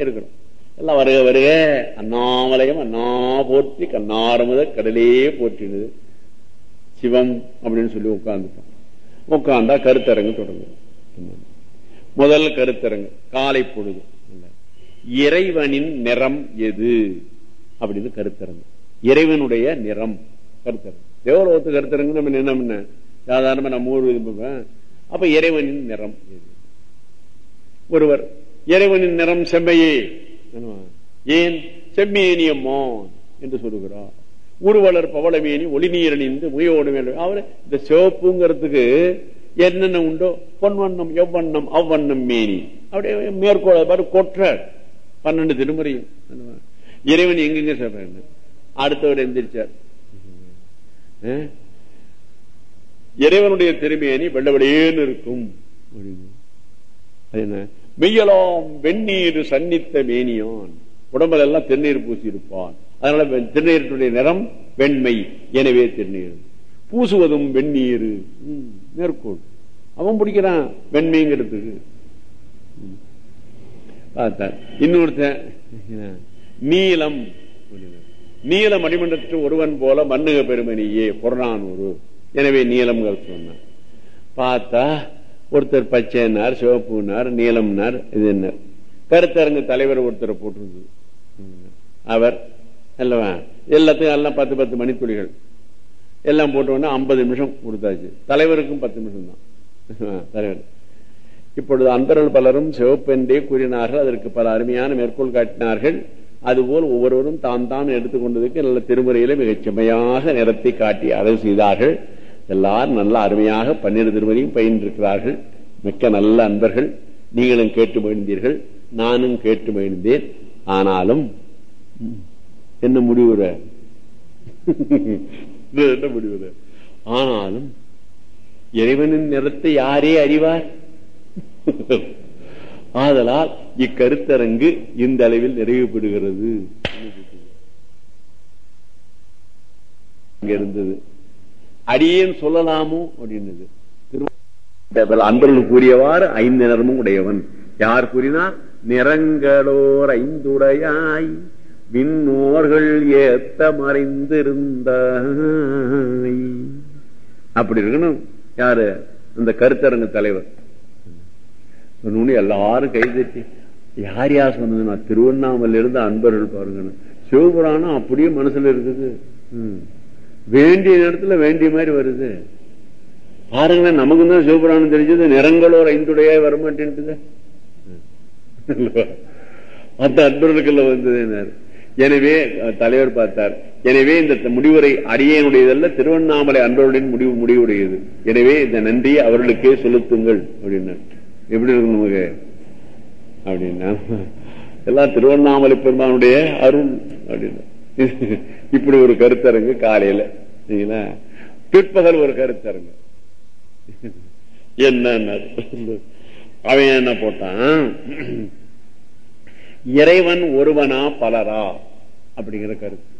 இருக்கணும் எல்லாம் வருக வருக அண்ணாமலையம் அண்ணா போற்றி கண்ணாரமுத கடலே போற்றினது. சிவம் அப்படின்னு சொல்லி உட்கார்ந்துட்டோம். உட்கார்ந்தா கருத்தரங்கு தொடங்கும் முதல் கருத்தரங்கு காலை பொழுது. இறைவனின் நிறம் எது? அப்படின்னு கருத்தரங்கு. இறைவனுடைய நிறம் கருத்தரங்கு. தேவலோகத்து கருத்தரங்கு நம்ம என்ன? பண்ண சாதாரணமா நம்ம ஊர் இது அப்ப இறைவனின் நிறம் எது? ஒருவர் இறைவனின் நிறம் செம்மையே என்னவா? ஏன் செம்மேனியம்மான் என்று சொல்லுகிறார். உருவலர் பவளமேனி ஒளிநீரணிந்து முயோடு வேண்டும் அவர் இந்த சிவப்புங்கிறதுக்கு என்னென்ன உண்டோ? பொன்வண்ணம் எவ்வண்ணம் அவ்வண்ணம் மேனி. அப்படியே மேற்கோள பாரு கொற்ற பன்னெண்டு திருமுறையும். இறைவன் எங்கெங்க சொல்றாங்க அடுத்தவர் எந்திரிச்சார். இறைவனுடைய திருமேனி வெள்ள வெளியேன்னு இருக்கும் அது என்ன? மெய்யலாம் வெந்நீர் சன்னித்த மேனியான். உடம்புல எல்லாம் திருநீர் பூசி இருப்பான் அதனால வெ- திருநீருடைய நிறம் வெண்மை எனவே திருநீர். பூசுவதும் வெந்நீர். மேற்கோள். அவன் பிடிக்கிறான் வெண்மைங்கிறதுக்கு. ம். பார்த்தார் இன்னொருத்தன் நீலம். நீல ஒருவன் போல மண்ணுக பெருமணியே புறநானூறு எனவே நீலம் சொன்னான். பார்த்தா ஒருத்தர் பச்சைனார் சிவப்புனார் நீலம்னார் இது என்ன? கருத்தரங்கு தலைவர் ஒருத்தரை போட்டிருந்தது. அவர் அல்லவா? எல்லாத்தையும் எல்லாம் பத்து பத்து மணித்துளிகள். எல்லாம் போட்ட உடனே ஐம்பது நிமிஷம் கொடுத்தாச்சு. தலைவருக்கும் பத்து நிமிஷம் தான். தலைவர். இப்பொழுது அன்பர்கள் பலரும் சிவப்பென்றே கூறினார்கள். அதற்கு பல அருமையான மேற்கோள் காட்டினார்கள். அதுபோல் ஒவ்வொருவரும் தான் தான் எடுத்துக்கொண்டதுக்கு நல்ல திருமுறையில மிகச் செம்மையாக நிறத்தை காட்டி அளவு செய்தார்கள். எல்லாரும் நல்ல அருமையாக பன்னிரு திருமதியும் பயின்றிருக்கிறார்கள். மிக்க நல்ல அன்பர்கள். நீங்களும் கேட்டு மகிழ்ந்தீர்கள். நானும் கேட்டு மகிழ்ந்தேன். ஆனாலும் என்ன முடிவுற? என்ன முடிவுற? ஆனாலும் இறைவனின் நிறத்தை யாரே அறிவார்? ஆதலால் இக்கருத்தரங்கு இந்த அளவில் நிறைவு பெறுகிறது இங்க இருந்தது அடியேன் சொல்லலாமோ? அப்படின்னது அன்பர்கள் கூறியவாறு ஐந்து நிறமும் உடையவன். யார் கூறினார் நிறங்களோர் ஐந்துடையாய் விண்ணோர்கள் ஏத்த மறைந்திருந்த அப்படி இருக்கணும். யாரு? அந்த கருத்தரங்கு தலைவர். எல்லாரும் கைதட்டி யார் யார் சொன்னது நான் அன்பர்கள் பாருங்க சிவபுராணம் அப்படியே மனசுல இருக்குது. உம் வேண்டிய நேரத்துல வேண்டிய மாதிரி வருது. பாருங்களேன் நமக்கு தான் சிவபுராணம் தெரிஞ்சது. நிறங்களோர் ஐந்துடையா வரமாட்டேன்ட்டுது அந்த அன்பர்களுக்குள்ள வந்தது எனவே தலைவர் பார்த்தார். எனவே இந்த முடிவுரை அடியனுடையதல்ல திருவண்ணாமலை அன்பர்களுடன் முடிவு முடிவுடையது. எனவே இந்த நன்றியை அவர்களுக்கே செலுத்துங்கள் அப்படின்னா எப்படி இருக்கு நமக்கு? அப்படின்னா எல்லாம் திருவண்ணாமலை பெருமானுடைய அருள் அப்படின்னா இப்படி ஒரு கருத்தரங்கு காலையில சரிங்களா? பிற்பகல் ஒரு கருத்தரங்கு. என்ன அவன் என்ன போட்டான்? இறைவன் ஒருவனா பலரா? அப்படிங்கிற கருத்து.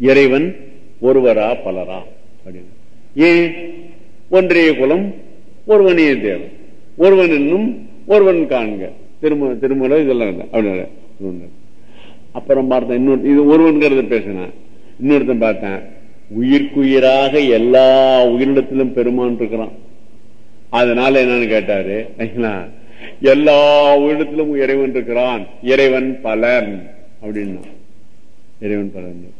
இறைவன் ஒருவரா பலரா? அப்படின்னு. ஏன்? ஒன்றிய குலம் ஒருவனே தேவன். ஒருவன் என்னும் ஒருவன் காண்க. திரும திருமலை இதெல்லாம் இல்லை. அப்படின்னு. அப்புறம் பார்த்தேன் இன்னொரு இது ஒருவன்கிறது பேசினேன். இன்னொருத்தன் பார்த்தேன் உயிர்க்குயிராக எல்லா உயிரிடத்திலும் பெருமான் இருக்கிறான். அதனால என்னன்னு கேட்டாரு எல்லா உயிரிடத்திலும் இறைவன் இருக்கிறான். இறைவன் பலன் அப்படின்னா. இறைவன் பலன்.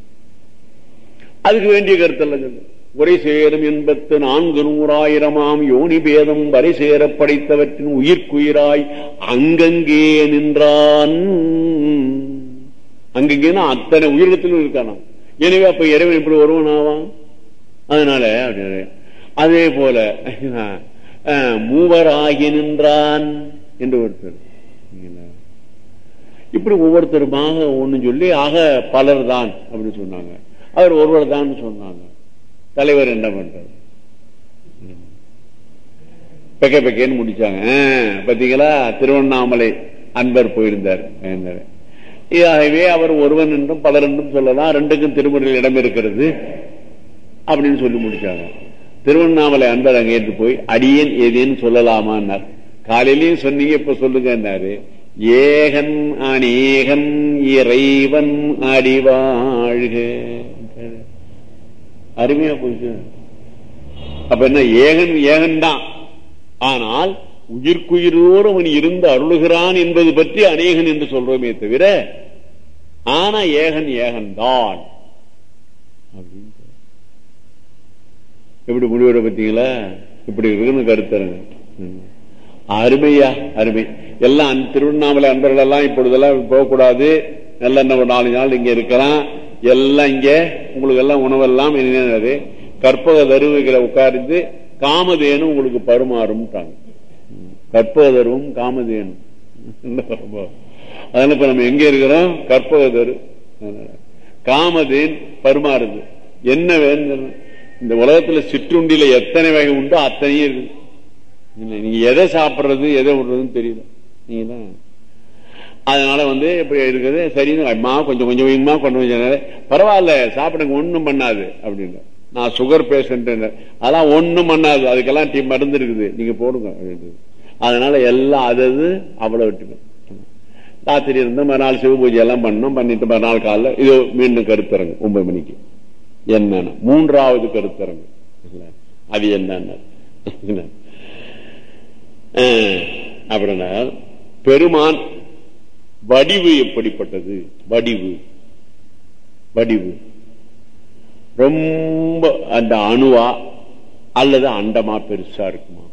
அதுக்கு வேண்டிய கருத்தல்ல சொல்லு. உரை சேரும் எண்பத்து நான்கு நூறாயிரமாம் யோனி பேதம் வரை சேர படைத்தவற்றின் உயிர்க்குயிராய் அங்கங்கே நின்றான். அங்கெங்கன்னா அத்தனை உயிரினத்திலும் இருக்கான் எனவே அப்ப இறைவன் எப்படி ஒருவன் ஆவான்? அதனால அப்படி அதே போல அஹ், மூவராகி நின்றான் என்று ஒருத்தர் இப்படி ஒவ்வொருத்தருமாக ஒண்ணு சொல்லி ஆக பலர் தான் அப்படின்னு சொன்னாங்க. அவர் ஒருவர் தான் சொன்னாங்க. தலைவர் என்ன பண்றாரு பெக்க பெக்கேன்னு முடிச்சாங்க. பாத்தீங்களா? திருவண்ணாமலை அன்பர் போயிருந்தார். ஆகவே அவர் ஒருவன் என்றும் பலர் என்றும் சொல்லலாம். ரெண்டுக்கும் திருமுறையில் இடம் இருக்கிறது அப்படின்னு சொல்லி முடிச்சாங்க. திருவண்ணாமலை அன்பர் அங்கே இருந்து போய் அடியேன் ஏதேன்னு சொல்லலாமான்னார் காலையிலயும் சொன்னீங்க இப்ப சொல்லுங்கன்னாரு ஏகன் அநேகன் இறைவன் அடிவாழ்க. அருமையா போச்சு. அப்ப என்ன ஏகன் ஏகன் தான் ஆனால் உயிர்க்குயிரோடு அவன் இருந்து அருளுகிறான் என்பது பற்றி அநேகன் என்று சொல்றோமே தவிர ஆனா ஏகன் ஏகன் தான் எப்படி முடிவிட பார்த்தீங்களா? இப்படி இருக்குன்னு கருத்தருங்க. அருமையா அருமை. எல்லாம் திருவண்ணாமலை அன்பர்கள் எல்லாம் இப்பொழுதெல்லாம் போகக்கூடாது. நல்ல என்ன ஒரு நாலு நாள் இங்க இருக்கிறான் எல்லாம் இங்க உங்களுக்கு எல்லாம் உணவெல்லாம் என்னது கற்பக தருவுகளை உட்கார்ந்து காமதேனு உங்களுக்கு பருமாறும்ட்டாங்க. கற்பக தருவும் காமதேனும் அதனால இப்ப நம்ம எங்க இருக்கிறோம்? கற்பகதரு. காமதேன் பருமாறுது. என்ன வேணும் இந்த உலகத்துல சிற்றுண்டியில எத்தனை வகை உண்டோ அத்தனையும் இருக்கு நீங்க எதை சாப்பிடுறது எதை விடுறதுன்னு தெரியல. நீங்க அதனால வந்து இப்படி இருக்குது. சரின்னு அம்மா கொஞ்சம் கொஞ்சம் கொஞ்சமா கொண்டு கொஞ்சம் பரவாயில்ல சாப்பிடுங்க ஒன்றும் பண்ணாது அப்படின்னு. நான் சுகர் பேஷண்ட் அதெல்லாம் ஒன்றும் பண்ணாது. அதுக்கெல்லாம் டீ மருந்து இருக்குது. நீங்க போடுங்க அப்படின்றது அதனால எல்லாம் அது அது அவ்வளவு ராத்திரி இருந்து மறுநாள் சிவ பூஜை எல்லாம் பண்ணோம் பண்ணிட்டு மறுநாள் காலைல இது மீண்டும் கருத்தரங்கு ஒன்பது மணிக்கு. என்னன்னு? மூன்றாவது கருத்தரங்கு. அது என்னன்னு? அப்படின்னா பெருமான் வடிவு எப்படிப்பட்டது? வடிவு. வடிவு. ரொம்ப அந்த அணுவா அல்லது அண்டமா பெருசா இருக்குமா?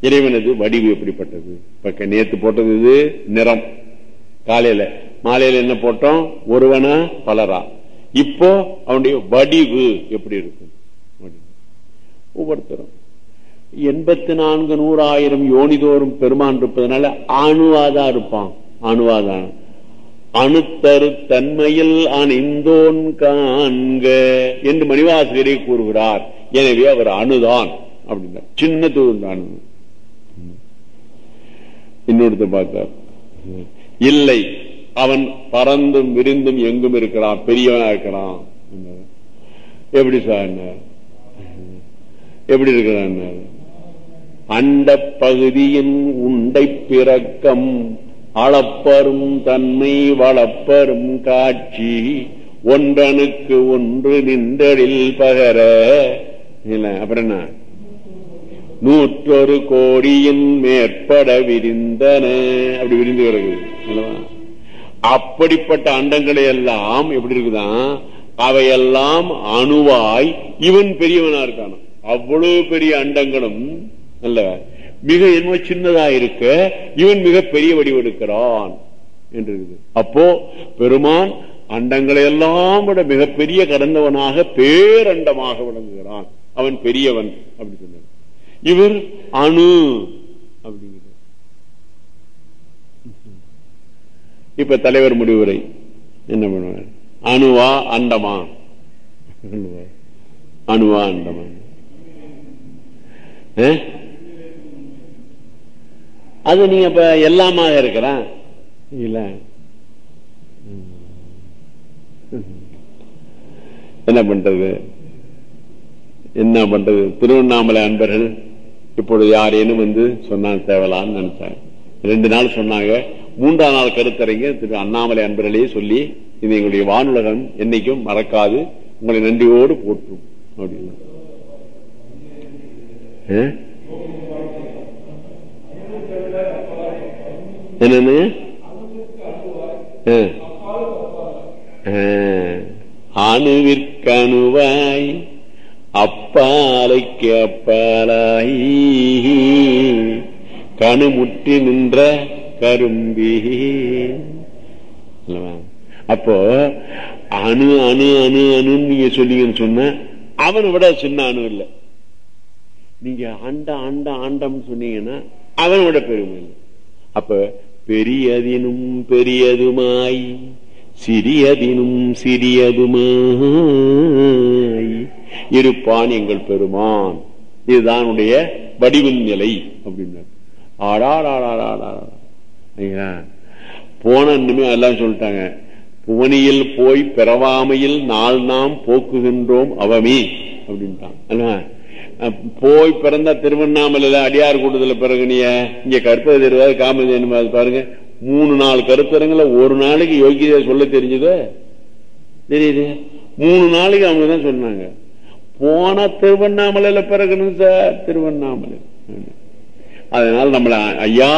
இறைவனது வடிவு எப்படிப்பட்டது? இப்ப நேத்து போட்டது இது நிறம். காலையில. மாலையில என்ன போட்டோம்? ஒருவனா பலரா. இப்போ அவனுடைய வடிவு எப்படி இருக்கும்? ஒவ்வொருத்தரும். எண்பத்தி நான்கு நூறாயிரம் யோனிதோறும் பெருமான் இருப்பதனால அணுவாதான் இருப்பான். அணுவாதான் அணுத்தரு தன்மையில் அணிந்தோன் காண்க என்று மணிவாசகரே கூறுகிறார். எனவே அவர் அணுதான். அப்படின்னா சின்ன அணு. இன்னொருத்த பார்த்தார் இல்லை அவன் பறந்தும் விரிந்தும் எங்கும் இருக்கிறான் பெரியவனா இருக்கிறான். எப்படி சார் எப்படி இருக்கிறான் அண்ட பகுதியின் உண்டை பிறக்கம் அளப்பரும் தன்மை வளப்பரும் காட்சி ஒன்றனுக்கு ஒன்று நின்றடில் பகர அப்புறம் என்ன? நூற்றொரு கோடியின் மேற்பட விரிந்தன அப்படி விரிந்து கிடக்குது. அப்படிப்பட்ட அண்டங்களை எல்லாம் எப்படி இருக்குதான் அவையெல்லாம் அணுவாய் இவன் பெரியவனா இருக்கான? அவ்வளவு பெரிய அண்டங்களும் அல்ல மிக என்ன சின்னதா இருக்க இவன் மிக பெரிய வடிவெடுக்கிறான் என்று இருக்குது. அப்போ பெருமான் அண்டங்களை எல்லாம் விட மிகப்பெரிய கடந்தவனாக பேரண்டமாக விளங்குகிறான். அவன் பெரியவன் அப்படி சொன்ன இவர் அணு. அப்படிங்கிறார் இப்ப தலைவர் முடிவுரை. என்ன பண்ணுவார்? அணுவா அண்டமா அணுவா அண்டமா அது நீங்க இப்ப எல்லாமாக இருக்கிறான் இல்ல. என்ன பண்றது? என்ன பண்றது? திருவண்ணாமலை அன்பர்கள் இப்பொழுது யாரேனும் வந்து சொன்னாங்க தேவலான்னு நினைச்சாங்க. ரெண்டு நாள் சொன்னாங்க. மூன்றாம் நாள் கருத்தரங்க திரு அண்ணாமலை அன்பர்களே சொல்லி இது எங்களுடைய வானுலகம். என்னைக்கும் மறக்காது. உங்களை நன்றியோடு போற்றும். அப்படின்னு. என்னன்னு? அணுவிற்கணுவாய் அப்பாலைக்கு அப்பாலாயி கணுமுற்றி நின்ற கரும்பி. அப்போ அணு அணு அணு அணுன்னு நீங்க சொல்லிங்கன்னு சொன்ன அவனை விட சின்ன அணு இல்லை. நீங்க அண்ட அண்ட ஆண்டம் சொன்னீங்கன்னா அவனை விட பெருமை இல்லை. அப்ப பெரியதினும் பெரியதுமாய் சிறியதினும் சிறியதுமாய் இருப்பான் எங்கள் பெருமான். இதுதான் உடைய வடிவின் நிலை அப்படின்னாரு. ஆடாடாடாடாடா போன இன்னுமே எல்லாம் சொல்லிட்டாங்க. புவனியில் போய் பிறவாமையில் நாள் நாம் போக்குகின்றோம் அவமே அப்படின்ட்டான். போய் பிறந்தா திருவண்ணாமலையில அடியார் கூட்டத்தில் பிறகு நீ இங்க கற்பது தெரியாது காமதேனு பாருங்க. மூணு நாள் கருத்தரங்கள ஒரு நாளைக்கு யோகியதை சொல்ல தெரிஞ்சது? தெரியுது. மூணு நாளைக்கு அவங்க தான் சொன்னாங்க. போன திருவண்ணாமலையில பிறகுனு சார் திருவண்ணாமலை. அதனால நம்மள ஐயா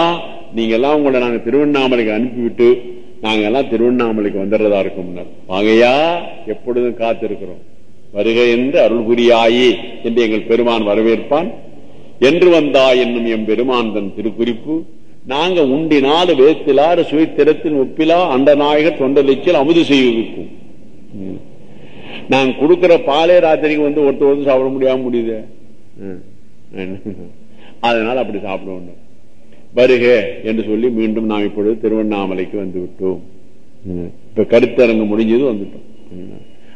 நீங்க எல்லாம் உங்களை நாங்க திருவண்ணாமலைக்கு அனுப்பிவிட்டு நாங்க எல்லாம் திருவண்ணாமலைக்கு வந்துடுறதா இருக்கும் வாங்கையா எப்பொழுதும் காத்திருக்கிறோம். வருக என்று அருள் புரியாயே என்று எங்கள் பெருமான் வரவேற்பான். என்று வந்தா என்னும் எம் பெருமான் தன் திருக்குறிப்பு. நாங்க உண்டினாலு வேத்திலாறு சுயத்திரத்தின் ஒப்பிலா அண்ட நாயகர் தொண்டலிச்சில் அமுது செய்விக்கும் நான் கொடுக்கிற பாலே ராத்திரிக்கு வந்து ஒருத்தர் வந்து சாப்பிட முடியாம முடியுது. அதனால அப்படி சாப்பிட வருக என்று சொல்லி மீண்டும் நாம் இப்பொழுது திருவண்ணாமலைக்கு வந்து விட்டோம். இப்ப கருத்தரங்கு முடிஞ்சது வந்துட்டோம்.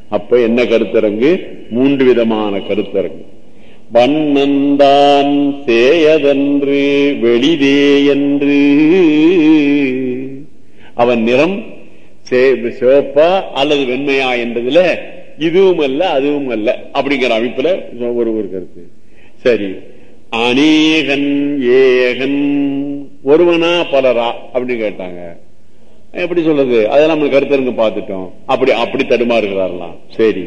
அப்ப என்ன கருத்தரங்கு? மூன்று விதமான கருத்தரங்கு. வண்ணந்தான் சேயதன்று வெளிதே என்று அவன் நிறம் சிவப்பா அல்லது வெண்மையா என்றதுல இதுவும் அல்ல அதுவும் அல்ல அப்படிங்கிற அமைப்புல ஒரு ஒரு கருத்து. சரி. அநேகன் ஏகன் ஒருவனா பலரா அப்படின்னு கேட்டாங்க. எப்படி சொல்றது? அதெல்லாம் நம்ம கருத்தருங்க பார்த்துட்டோம். அப்படி அப்படி தடுமாறுகிறாரலாம் சரி.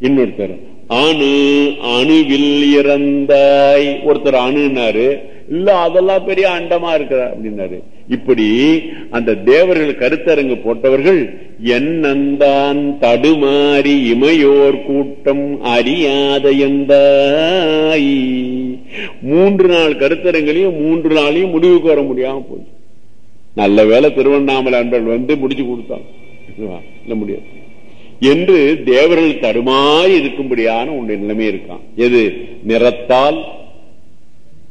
இன்னொருத்தர் அணு அணுவில் இறந்தாய். ஒருத்தர் அணுனாரு. இல்ல அதெல்லாம் பெரிய அண்டமா இருக்கிறார் அப்படின்னாரு. இப்படி அந்த தேவர்கள் கருத்தரங்கு போட்டவர்கள் என்னந்தான் தடுமாறி இமையோர் கூட்டம் அறியாத எந்தாய்? மூன்று நாள் கருத்தரங்களையும் மூன்று நாளையும் முடிவுக்கு வர முடியாம போச்சு. நல்ல வேலை திருவண்ணாமலை அன்பர்கள் வந்து முடிச்சு கொடுத்தாங்க. முடியாது. என்று தேவர்கள் தடுமாறி இருக்கும்படியான உன்னுடைய நிலைமை இருக்கான். எது? நிறத்தால்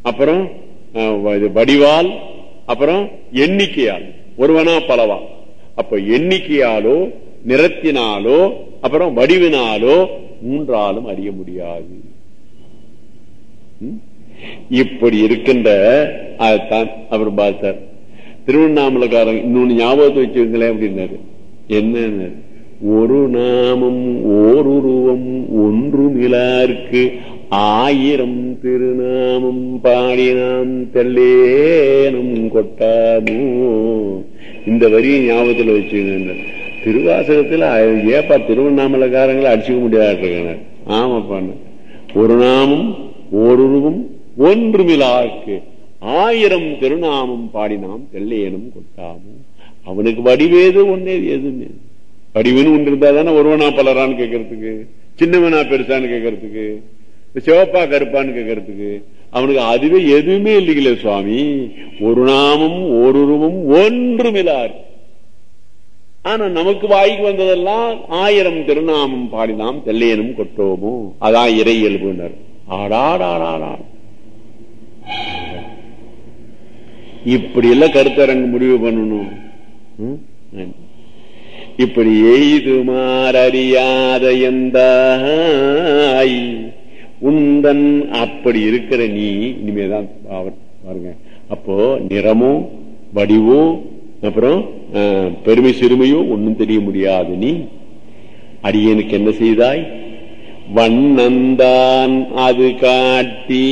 அப்புறம் வடிவால் அப்புறம் எண்ணிக்கையால். ஒருவனா பலவா? அப்ப எண்ணிக்கையாலோ நிறத்தினாலோ அப்புறம் வடிவினாலோ மூன்றாலும் அறிய முடியாது. இப்படி இருக்கின்ற அதைத்தான் அவர் பார்த்தார். திருவண்ணாமலைக்காரன் இன்னொன்னு ஞாபகத்தை வச்சுங்களேன் அப்படின்னாரு. என்ன ஒரு நாமம் ஓருருவம் ஒன்றுமிலாருக்கு ஆயிரம் திருநாமம் பாடினாம் தெல்லேனும் கொட்டாமோ? இந்த வரியை ஞாபகத்தில் வச்சுங்க திருவாசகத்துல ஏப்பா திருவண்ணாமலைக்காரங்களை அடிச்சுக்க முடியாது ஆமாப்பான்னு ஒரு நாமம் ஒருவும் ஒன்றுமிலாக்கு ஆயிரம் திருநாமம் பாடினாம் தெல்லேனும் கொட்டாமோ? அவனுக்கு வடிவேது ஒன்னே எதுன்னு வடிவுன்னு ஒன்று இருந்தா தானே ஒருவனா பலரான்னு கேட்கறதுக்கு சின்னவனா பெருசான்னு கேட்கறதுக்கு. சிவப்பா கருப்பான்னு கேட்கறதுக்கு அவனுக்கு அதுவே எதுவுமே இல்லைங்களே சுவாமி. ஒரு நாமம் ஓருருவம் ஒன்றுமிலார் ஆனா நமக்கு வாய்க்கு வந்ததெல்லாம் ஆயிரம் திருநாமம் பாடினாம் தெல்லையனும் கொட்டோமோ அதான் இறை இயல்புனர். ஆடாடாடாடா இப்படி எல்லாம் கருத்தரங்கு முடிவு பண்ணணும். இப்படி எய்துமாறியாத எந்தாய் உந்தன் அப்படி இருக்கிற நீ இனிமேதான் பாருங்க. அப்போ நிறமோ வடிவோ அப்புறம் பெருமை சிறுமையோ ஒன்னும் தெரிய முடியாது நீ. அடியனுக்கு என்ன செய்தாய்? வண்ணந்தான் அது காட்டி.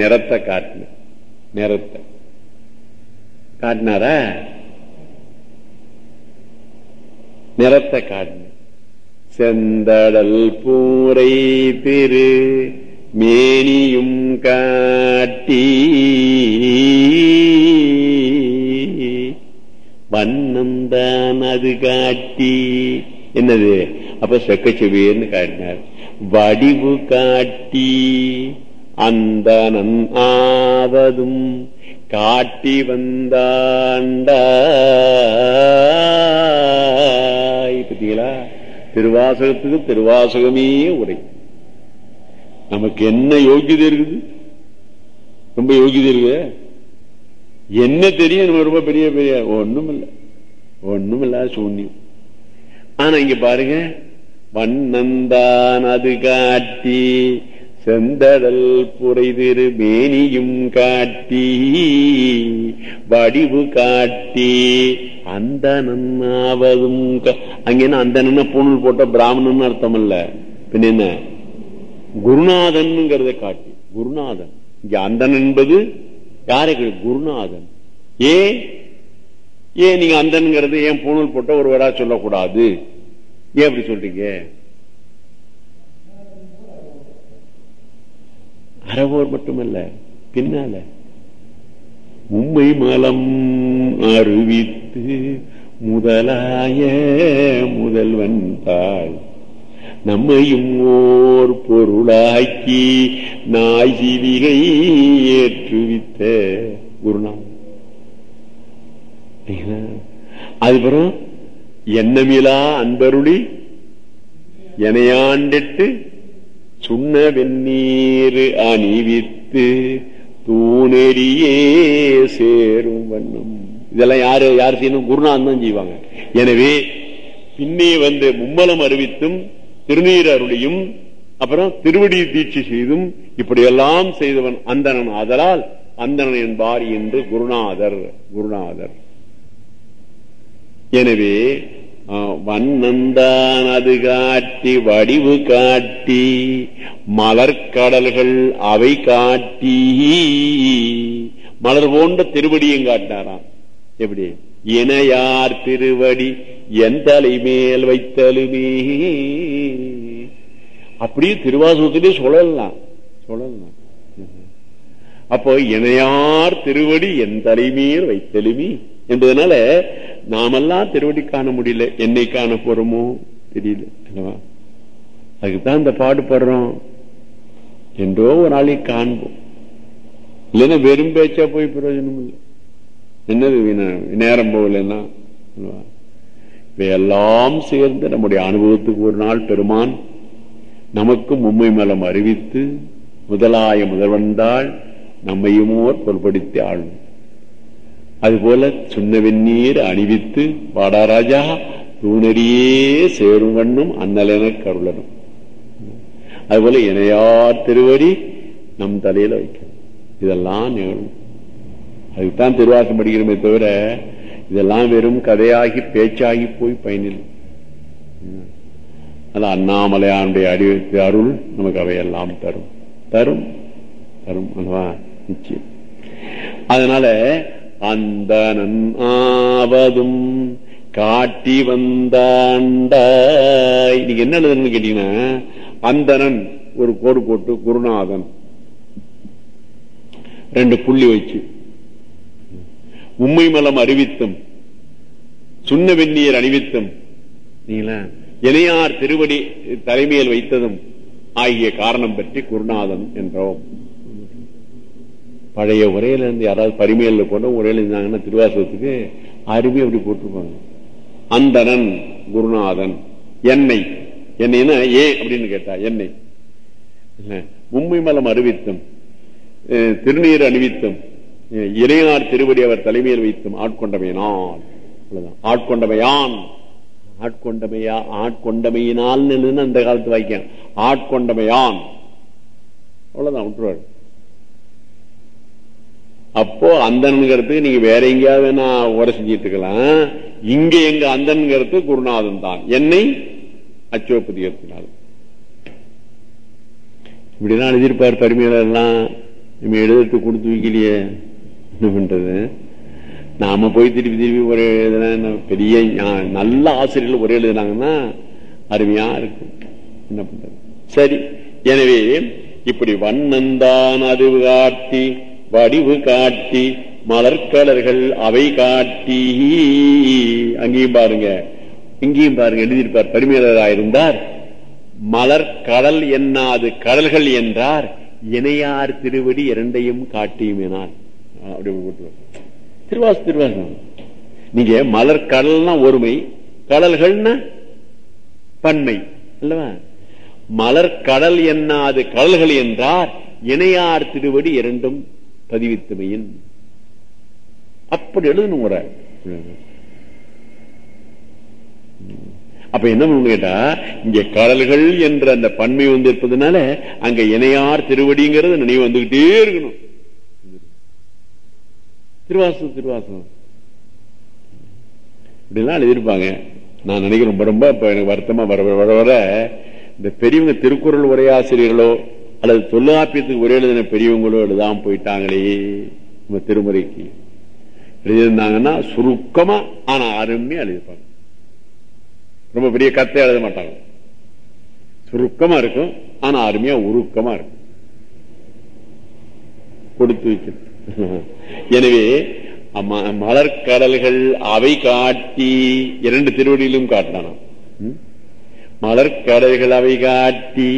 நிறத்தை காட்டின. நிறத்தை. காட்டினாரா? நிறத்தை காட்டின. செந்தடல் பூரை திரு மேனியும் காட்டி. வண்ணந்தான் அது காட்டி. என்னது? அப்ப செக்கச்செவியர்னு காட்டினார். வடிவு காட்டி. அந்த ஆவதும் காட்டி வந்தாண்டா. திருவாசகத்துக்கு திருவாசகமே உரை நமக்கு என்ன யோகியதை இருக்குது? ரொம்ப யோகியதை இருக்குது. என்ன தெரியும்? நம்ம ரொம்ப பெரிய பெரிய ஒண்ணும் இல்லை ஒண்ணும் இல்லாத சூன்யம். ஆனா இங்க பாருங்க வண்ணந்தான் அது காட்டி செந்தடல் புரைதிரு மேனியும் காட்டி வடிவு காட்டி அந்த நன்னாவதும் அங்க அந்த நன்ன பூணல் போட்ட பிராமணன் அர்த்தம் இல்ல பின்ன என்ன? குருநாதன்ங்கிறத காட்டி. குருநாதன். இங்க அந்தன் என்பது யாரை குருநாதன். ஏ? ஏன் நீங்க அந்தன்ங்கிறது ஏன் பூணூல் போட்ட ஒரு வரா சொல்லக்கூடாது? ஏன் அப்படி சொல்றீங்க? அறவோர் மட்டுமல்ல. பின்னால. உம்மை மலம் அறிவித்து முதலாய முதல்வன் தாய். நம்மையும் ஓர் பொருளாக்கி நாய் ஜீவிகை ஏற்றுவித்த குருநாள் அதுபுறம் எண்ணமிலா அன்பருளி எனையாண்டிட்டு சுண்ண வெந்நீர் அணிவித்து தூணெறியே சேரும் வண்ணம். இதெல்லாம் யாரு யார் செய்யணும்? குருநாதன் தான் செய்வாங்க. எனவே பின்னே வந்து மும்மலம் அறிவித்தும் திருநீர் அருளியும் அப்புறம் திருவடி தீட்சி செய்தும் இப்படியெல்லாம் செய்தவன் அந்தணன். அதனால் அந்தணன் என்பார் என்று குருநாதர் குருநாதர். எனவே வண்ணந்தான் அது காட்டி வடிவு காட்டி மலர்கடல்கள் அவை காட்டி. மலர் போன்ற திருவடியும் காட்டினாராம். எப்படி? இணையார் திருவடி என் தலைமேல் வைத்தலுமே. அப்படியே திருவாசகத்திலே சொல்லலாம். சொல்லலாம். அப்போ இணையார் திருவடி என் தலைமையில் வைத்தலுமே. என்பதனால நாமெல்லாம் திருவடி காண முடியல. என்னை காண போறோமோ? தெரியல அல்லவா? அதுக்குதான் இந்த பாடுபடுறோம் என்றோ ஒரு நாளை காண்போம். இல்லைன்னா வெறும் பேச்சா போய் பிரயோஜனம் இல்லை என்னது நேரம் போகலன்னா? இவையெல்லாம் சேர்ந்து நம்முடைய அனுபவத்துக்கு ஒரு நாள் பெருமான் நமக்கும் உண்மை மலம் அறிவித்து முதலாய முதல்வந்தாள் நம்மையுமோர் பொருட்படுத்தி ஆளும். அதுபோல சுண்ண வெந்நீர் அணிவித்து வாடாராஜா தூணறியே சேரும் வண்ணும் அண்ணலென கருளனும் அதுபோல இணையார் திருவடி நம் தலையில வைக்கணும். இதெல்லாம் நிகழும். அதுக்குத்தான் திருவாசம் படிக்கிறோமே தவிர இதெல்லாம் வெறும் கதையாகி பேச்சாகி போய் பயனில்லை. அது அண்ணாமலையானுடைய அறிவித்து அருள் நமக்கு அவையெல்லாம் தரும். தரும். தரும் அல்லவா? நிச்சயம். அதனால அந்தனன் ஆவதும் காட்டி வந்தாண்டாய். நீங்க என்ன எழுதுன்னு கேட்டீங்கன்னா அந்தனன் ஒரு கோடு போட்டு குருநாதன். ரெண்டு புள்ளி வச்சு. உண்மை மலம் அறிவித்தும் சுண்ண வெந்நீர் அணிவித்தும் இணையார் திருவடி தலைமையில் வைத்ததும் ஆகிய காரணம் பற்றி குருநாதன் என்றோம். பழைய உரையில இருந்து யாராவது பரிமையில கொண்டு உரையில இருந்தாங்கன்னா திருவாசகத்துக்கு அருமை அப்படி போட்டிருப்பாங்க. அந்தனன் குருநாதன் என்னை. என்னைன்னா ஏன் அப்படின்னு கேட்டா என்னை. உண்மை மலம் அறிவித்தும் திருநீர் அணிவித்தும் இறையார் திருவடி அவர் தலைமையில் வைத்தும் ஆட்கொண்டமையினால். ஆட்கொண்டமையான். ஆட்கொண்டமையா ஆட்கொண்டமையினால் அந்த காலத்து வாக்கியம். ஆட்கொண்டமையான். அவ்வளவுதான் விட்டுருவாரு. அப்போ அந்தனுங்கிறதுக்கு நீங்க வேற எங்கேயாவது வேணா உரை செஞ்சிட்டு இருக்கலாம் இங்க எங்க அந்தன்கிறது குருநாதன் தான். என்னை அச்சோபதியத்தினால் இப்படிதான் எழுதியிருப்பார் பரிமையில எல்லாம். நம்ம எழுதுறதுக்கு கொடுத்து வைக்கலையே. என்ன பண்றது? நாம போய் திருப்பி திருப்பி ஒரே எழுதுனா பெரிய நல்ல ஆசிரியர்கள் ஒரே எழுதுனாங்கன்னா அருமையா இருக்கு என்ன பண்றது? சரி. எனவே இப்படி வண்ணந்தான் அறிவு காட்டி வடிவு காட்டி மலர்கலர்கள் அவை காட்டி. அங்கேயும் பாருங்க. இங்கேயும் பாருங்க எழுதியிருப்பார். பரிமையாளராயிருந்தார் மலர் கடல் என்னாது கடல்கள் என்றார். இணையார் திருவடி இரண்டையும் காட்டியுமேனார் அப்படி திருவாசு திருவாசம் நீங்க மலர் கடல்னா ஒருமை கடல்கள்னா பன்மை அல்லவா? மலர் கடல் என்னாது கடல்கள் என்றார். இணையார் திருவடி இரண்டும் பதிவித்தமையின் அப்படி எழுதணும் முறை அப்ப என்ன பண்ணணும் கேட்டா இங்க கடல்கள் என்ற அந்த பன்மை வந்து இருப்பதுனால அங்க இணையார் திருவடிங்கிறது நினைவு வந்துகிட்டே இருக்கணும். திருவாசம் திருவாசம் இப்படிலாம் எழுதியிருப்பாங்க. நான் நினைக்கிறேன் ரொம்ப ரொம்ப எனக்கு வருத்தமா வர வர வர இந்த பெரியவங்க திருக்குறள் உரையாசிரியர்களோ அல்லது தொல்லாப்பியத்துக்கு ஒரே எழுதின பெரியவங்களோ எழுதாம போயிட்டாங்களே. நம்ம திருமுறைக்கு எழுதியிருந்தாங்கன்னா சுருக்கமா ஆனா அருமையா எழுதியிருப்பாங்க. ரொம்ப பெரிய கத்தை எழுத மாட்டாங்க. சுருக்கமா இருக்கும் ஆனா அருமையா உருக்கமா இருக்கும். கொடுத்து வைக்கிறது. எனவே மலர்கடல்கள் அவை காட்டி இரண்டு திருவடியிலும் காட்டினானாம். மலர்கடல்கள் அவை காட்டி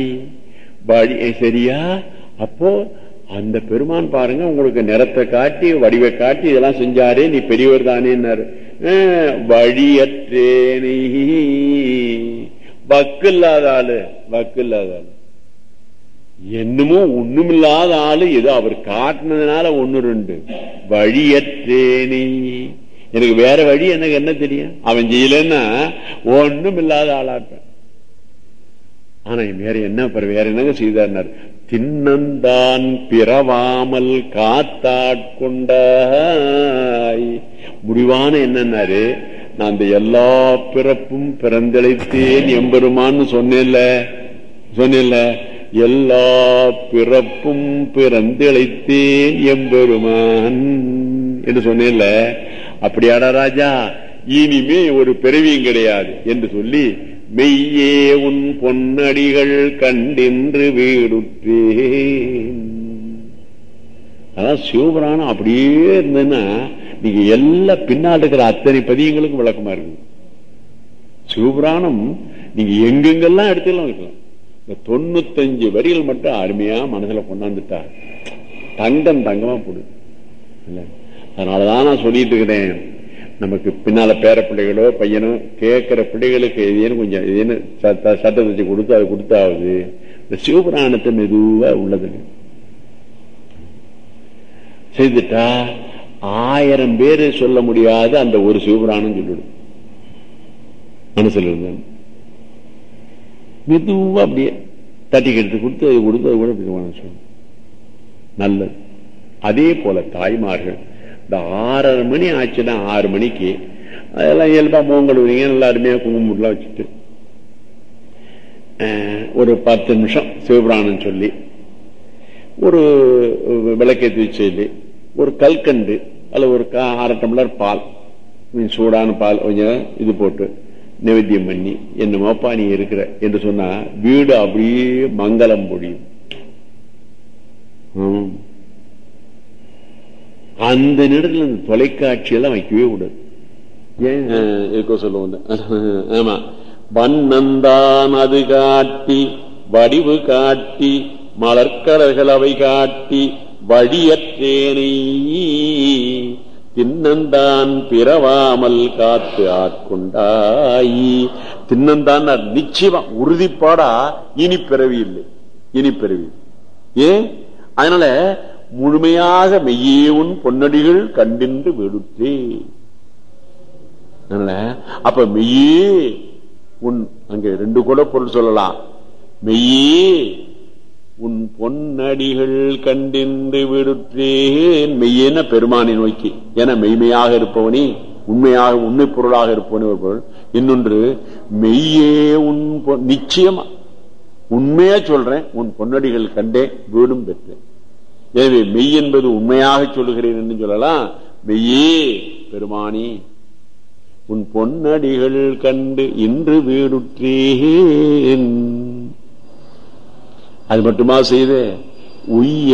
வழி சரியா? அப்போ அந்த பெருமான் பாருங்க உங்களுக்கு நிறத்தை காட்டி வடிவை காட்டி இதெல்லாம் செஞ்சாரே நீ பெரியவர் தானேன்னாரு. அஹ், வழியற்றேனே. வக்கு இல்லாத ஆளு வக்கு இல்லாத ஆளு. என்னமோ ஒண்ணுமில்லாத ஆளு ஏதோ அவர் காட்டினதுனால ஒண்ணு ரெண்டு. வழியற்றேனே. எனக்கு வேற வழி எனக்கு என்ன தெரியும்? அவன் செய்யலன்னா ஒண்ணும் இல்லாத ஆனா வேற என்ன வேற என்னங்க செய்தார் தின்னந்தான் பிறவாமல் காத்தாட்கொண்டாய். முடிவான என்னன்னாரு? நான் அந்த எல்லா பிறப்பும் பிறந்தளித்தேன் எம்பெருமான்னு சொன்னேன்ல. சொன்னேன்ல. எல்லா பிறப்பும் பிறந்தளித்தேன் எம்பெருமான். என்று சொன்னேன்ல. அப்படியாடா ராஜா இனிமே ஒரு பிறவியும் கிடையாது. என்று சொல்லி மெய்யே உன் பொன்னடிகள் கண்டின்று வீடுற்றேன். அதான் சிவபுராணம் அப்படியே இருந்ததுன்னா நீங்க எல்லா பின்னால் இருக்கிற அத்தனை பதியங்களுக்கும் விளக்கமா இருக்கு சிவபுராணம் நீங்க எங்கெங்கெல்லாம் எடுத்துக்கலாம் இருக்கலாம். இந்த தொண்ணூத்தஞ்சு வரிகள் மட்டும் அருமையா மனசுல கொண்டாந்துட்டா தங்கம் தங்கமா போடு. அதனாலதான் நான் சொல்லிட்டு இருக்கிறேன். நமக்கு பின்னால பேர பிள்ளைகளோ பையனோ கேட்கிற பிள்ளைகளுக்கு எதேன்னு கொஞ்சம் எதேன்னு சட்ட சட்டத்தை கொடுத்து அது கொடுத்தாவது? இந்த சிவபுராணத்தை மெதுவா உள்ளது. செய்துட்டா ஆயிரம் பேரு சொல்ல முடியாத அந்த ஒரு சிவபுராணம் சொல்லிடும் மனசுல இருந்த மெதுவா அப்படியே தட்டி கெடுத்து கொடுத்து அது கொடுத்து அது கூட சொல்லணும் நல்லது. அதே போல தாய்மார்கள் இந்த ஆறரை மணி ஆச்சுன்னா ஆறு மணிக்கு. அதெல்லாம் இயல்பா மோங்கல் நல்லா அருமையா குங்குமம்லாம் வச்சுட்டு ஒரு பத்து நிமிஷம் சிவபுராணம் சொல்லி ஒரு விளக்கேற்றி வச்சு ஒரு கல்கண்டு அல்ல ஒரு கா- அரை டம்ளர் பால் சூடான பால் கொஞ்சம் இது போட்டு நிவேத்தியம் பண்ணி என்னமோப்பா நீ இருக்கிற என்று சொன்னா வீடு அப்படியே மங்களம் பொழியும். அந்த நேரத்தில் இந்த தொலைக்காட்சி எல்லாம் வைக்கவே கூடாது. ஏன்? இருக்கோ சொல்லுவோம் ஆமா. வண்ணந்தான் அது காட்டி வடிவு காட்டி மலர்கடல்கள் அவை காட்டி வழியற்றேனை தின்னந்தான் பிறவாமல் காத்து ஆட்கொண்டாயி. தின்னந்தான் நிச்சயமா உறுதிப்பாடா இனி பிறவி இல்லை. இனி பிறவி ஏன்? அதனால முழுமையாக மெய்யே உன் பொன்னடிகள் கண்டின்று வெடுத்தே அப்ப மெய்யே உன் அங்க ரெண்டு கூட பொருள் சொல்லலாம். மெய்யே உன் பொன்னடிகள் கண்டின்று விடுத்தேன் மெய்யேன பெருமானை நோக்கி? என மெய்மையாக இருப்பவனே உண்மையாக உண்மை பொருளாக இருப்பவனே ஒரு பொருள். இன்னொன்று மெய்யே உன் நிச்சயமா உண்மையா சொல்றேன் உன் பொன்னடிகள் கண்டே வீடும் பெற்றேன். எனவே மெய் என்பது உண்மையாக சொல்லுகிறேன் என்று சொல்லலாம். மெய்யே பெருமானி உன் பொன்னடிகள் கண்டு இன்று வீடுற்றேன் அது மட்டுமா செய்து? உய்ய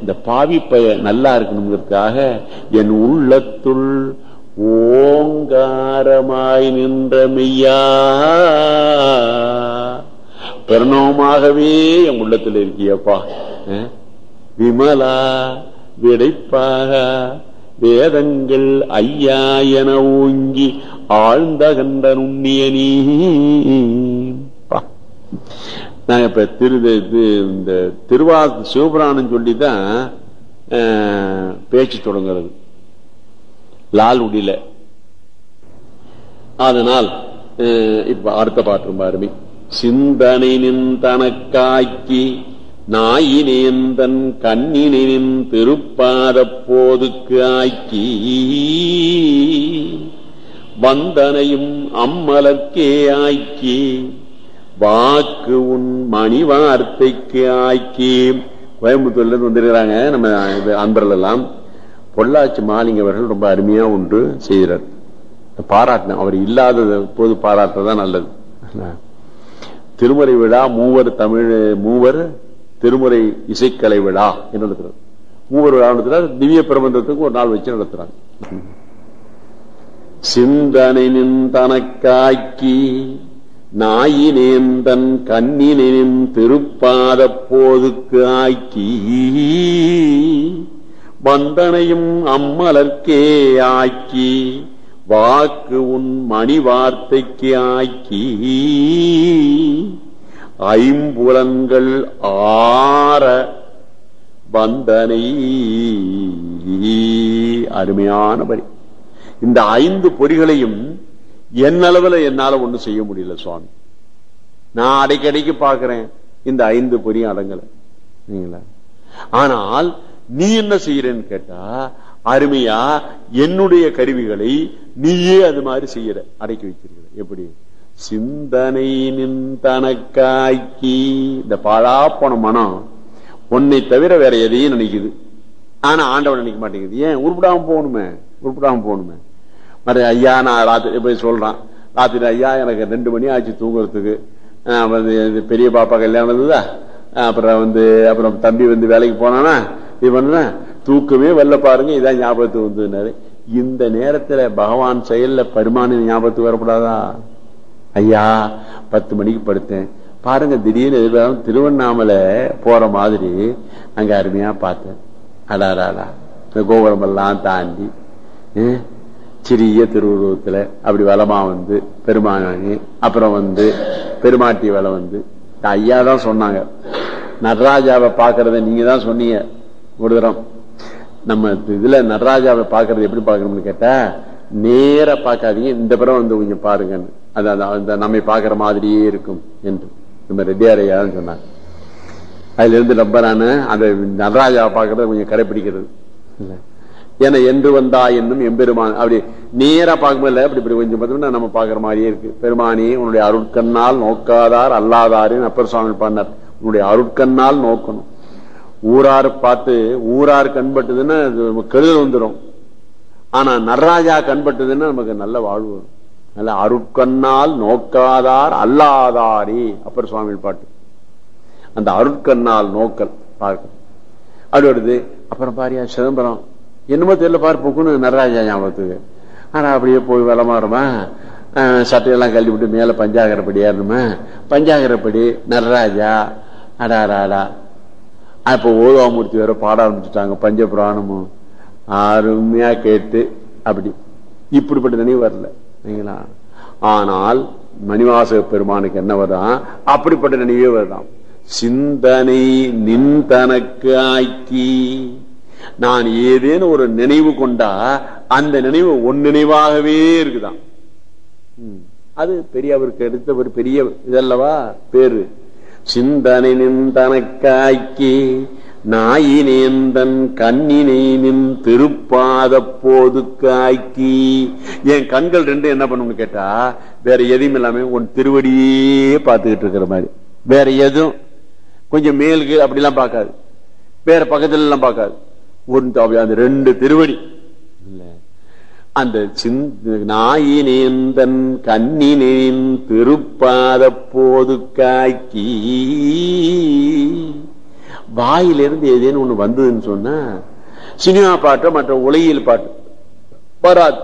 இந்த பாவி பய நல்லா இருக்கணுங்கிறதுக்காக என் உள்ளத்துள் ஓங்காரமாய் நின்ற மெய்யா. பிரணவமாகவே என் உள்ளத்தில் இருக்கியப்பா. விமலா விடைப்பாக வேதங்கள் ஐயா என ஓங்கி ஆழ்ந்த கண்ட நுண்ணிய நீ பா. நான் இப்ப திரு இது இந்த திருவா சிவபுராணம் சொல்லிதான் பேச்சு தொடங்குறது. லால் உடில அதனால் இப்ப அடுத்த பாட்டு பாருமே சிந்தனை நின் தனக்காக்கி நாயினேந்தன் கண்ணினின் திருப்பாத போதுக்கு ஆக்கி வந்தனையும் அம்மலர்க்கே ஆக்கி வாக்கு உன் மணி வார்த்தைக்கு ஆக்கி கோயம்புத்தூர்ல இருந்து வந்திருக்கிறாங்க நம்ம அன்பர்கள் எல்லாம் பொள்ளாச்சி மாலிங்க அவர்கள் ரொம்ப அருமையா ஒன்று செய்கிறார். பாராட்டின அவர் இல்லாத போது பாராட்டுறதுதான் நல்லது. திருமறை விழா மூவர் தமிழ் மூவர் திருமுறை இசைக்கலை விழா என்று நடத்துறாரு மூவர் விழா நடத்துறாரு திவ்ய பிரபந்தத்துக்கு ஒரு நாள் வச்சு நடத்துறாங்க. சிந்தனை தனக்காக்கி நாயினேந்தன் கண்ணினின் திருப்பாத போதுக்கு ஆக்கி வந்தனையும் அம்மலர்க்கே ஆக்கி வாக்கு உன் மணி வார்த்தைக்கு ஆக்கி ஐம்புலன்கள் ஆற வந்தனை. அருமையான பரி இந்த ஐந்து பொறிகளையும் என்னளவுல என்னால ஒன்றும் செய்ய முடியல சுவாமி. நான் அடைக்கடிக்கு பார்க்கிறேன் இந்த ஐந்து பொறியும் அடங்கல. ஆனால் நீ என்ன செய்யறன்னு கேட்டா அருமையா என்னுடைய கருவிகளை நீயே அது மாதிரி செய்யற அடக்கி வைக்கிறீர்கள் எப்படி? சிந்தனை நின் தனக்காக்கி இந்த பாழாப்போன மனம் உன்னை தவிர வேற எதையும் நினைக்குது. ஆனா ஆண்டவன் நினைக்க மாட்டேங்குது. ஏன்? உருப்பிடாம போகணுமே. உருப்பிடாம போகணுமே. மறு ஐயா நான் ராத்திரி போய் சொல்றான். ராத்திரி ஐயா எனக்கு ரெண்டு மணி ஆச்சு தூங்குறதுக்கு. பெரிய பாப்பா கல்யாணம் இருந்ததா அப்புறம் வந்து அப்புறம் தம்பி வந்து வேலைக்கு போனானா? இது பண்ண தூக்கமே வெளில பாருங்க இதான் ஞாபகத்துக்கு வந்து இந்த நேரத்துல பகவான் செயல்ல பரிமாண ஞாபகத்துக்கு வரக்கூடாதா ஐயா பத்து மணிக்கு படுத்தேன். பாருங்க திடீர்னு எதிர்பார்த்து திருவண்ணாமலை போற மாதிரி அங்க அருமையா பார்த்தேன். அடாராடா கோபுரம் எல்லாம் தாண்டி சிறிய திருவுருவத்துல அப்படி வளமா வந்து பெருமானி அப்புறம் வந்து பெருமாட்டி வலை வந்து. ஐயா தான் சொன்னாங்க. நடராஜாவை பாக்குறத நீங்க தான் சொன்னீங்க. ஒரு தரம். நம்ம இதுல நடராஜாவை பாக்குறது எப்படி பாக்கணும்னு கேட்டா நேர பார்க்காதீங்க இந்த பிறம் வந்து கொஞ்சம் பாருங்கன்னு. அது அந்த நம்மை பார்க்குற மாதிரியே இருக்கும் என்று. நம்ம ரெட்டியாரையான்னு சொன்னாங்க அதுல இருந்து நம்பரான அந்த நடராஜாவை பார்க்கறத கொஞ்சம் கடைபிடிக்கிறது ஏன்னா என்று வந்தா என்னும் எம்பெருமான் அப்படி நேரா பார்க்கும்போது அப்படி இப்படி கொஞ்சம் பார்த்தோம்னா நம்ம பாக்குற மாதிரியே இருக்கு. பெருமானி உன்னுடைய அருட்கண்ணால் நோக்காதார் அல்லாதாருன்னு அப்பர் சுவாமி பண்ணார் உன்னுடைய அருட்கண்ணால் நோக்கணும். ஊரார் பார்த்து ஊரார் கண்பட்டதுன்னா கெடுதல் வந்துடும் ஆனா நடராஜா கண்பட்டதுன்னா நமக்கு நல்ல வாழ்வு வரும். நல்ல அருட்கண்ணால் நோக்காதார் அல்லாதாரி. அப்பர் சுவாமி பாட்டு. அந்த அருட்கண்ணால் நோக்கல் பார்க்க அப்படி வருது. அப்புறம் பாரியா சிதம்பரம். என்னமோ தெரியல பாரு போக்குன்னு நடராஜா ஞாபகத்துக்கு. ஆனா அப்படியே போய் விளமாறுமா சட்டையெல்லாம் கல்வி விட்டு மேல பஞ்சாகரப்படி ஏறணுமா? பஞ்சாகரப்படி நடராஜா அடாராடா. அப்ப ஓதுவாமூர்த்தி வேற பாட ஆரம்பிச்சுட்டாங்க பஞ்சபுராணமும் அருமையா கேட்டு அப்படி. இப்படிப்பட்ட நினைவு வரல சரிங்களா ஆனால் மணிவாச பெருமானுக்கு என்னவதான் அப்படிப்பட்ட நினைவே வருதான் சிந்தனை நின் தனக்கு ஆக்கி நான் ஏதேனும் ஒரு நினைவு கொண்டா அந்த நினைவு ஒன் நினைவாகவே இருக்குதான் அது பெரிய அவருக்கு எடுத்த ஒரு பெரிய இதல்லவா பேரு. சிந்தனை நின் தனக்காக்கி நாயினேந்தன் கண்ணினை நின் திருப்பாத போதுக்கு ஆக்கி. என் கண்கள் ரெண்டு என்ன பண்ணும்னு கேட்டா வேற எதையும் இல்லாம உன் திருவடியே பார்த்துக்கிட்டு இருக்கிற மாதிரி. வேற எதுவும். கொஞ்சம் மேலுக்கு அப்படிலாம் பார்க்காது. வேற பக்கத்துல எல்லாம் பார்க்காது ஒரு அந்த ரெண்டு திருவடி. அந்த நாயினேந்தன் கண்ணினேன் திருப்பாத போது காக்கி வாயிலிருந்து ஏதேனும் ஒண்ணு வந்ததுன்னு சொன்னா சினிமா பாட்டு மற்ற உலகியல் பாட்டு வராது.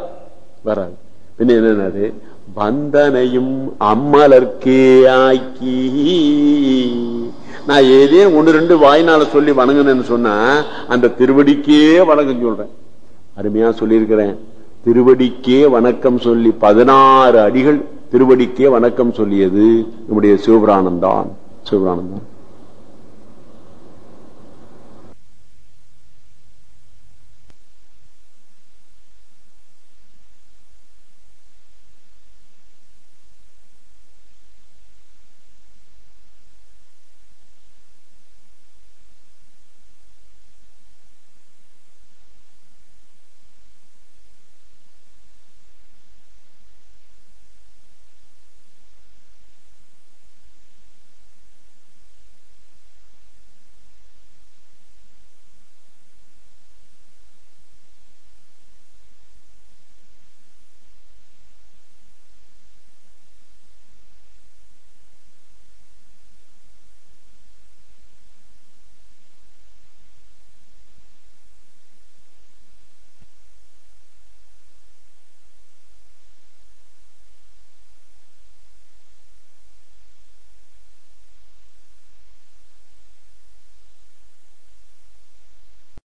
வராது. பின்ன என்னது? வந்தனையும் அம்மலர்க்கே ஆக்கி. நான் ஏதே ஒன்று ரெண்டு வாய்னால சொல்லி வணங்கணும்னு சொன்னா அந்த திருவடிக்கே வணக்கம் சொல்றேன். அருமையா சொல்லியிருக்கிறேன். திருவடிக்கே வணக்கம் சொல்லி பதினாறு அடிகள் திருவடிக்கே வணக்கம் சொல்லியது நம்முடைய சிவபிரானந்தான் சிவபிரானந்தான்